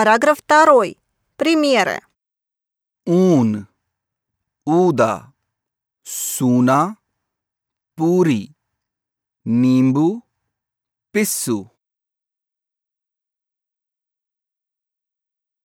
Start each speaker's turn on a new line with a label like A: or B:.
A: Параграф 2. Примеры.
B: ऊन ऊदा सूना पूरी नींबू पिस्सू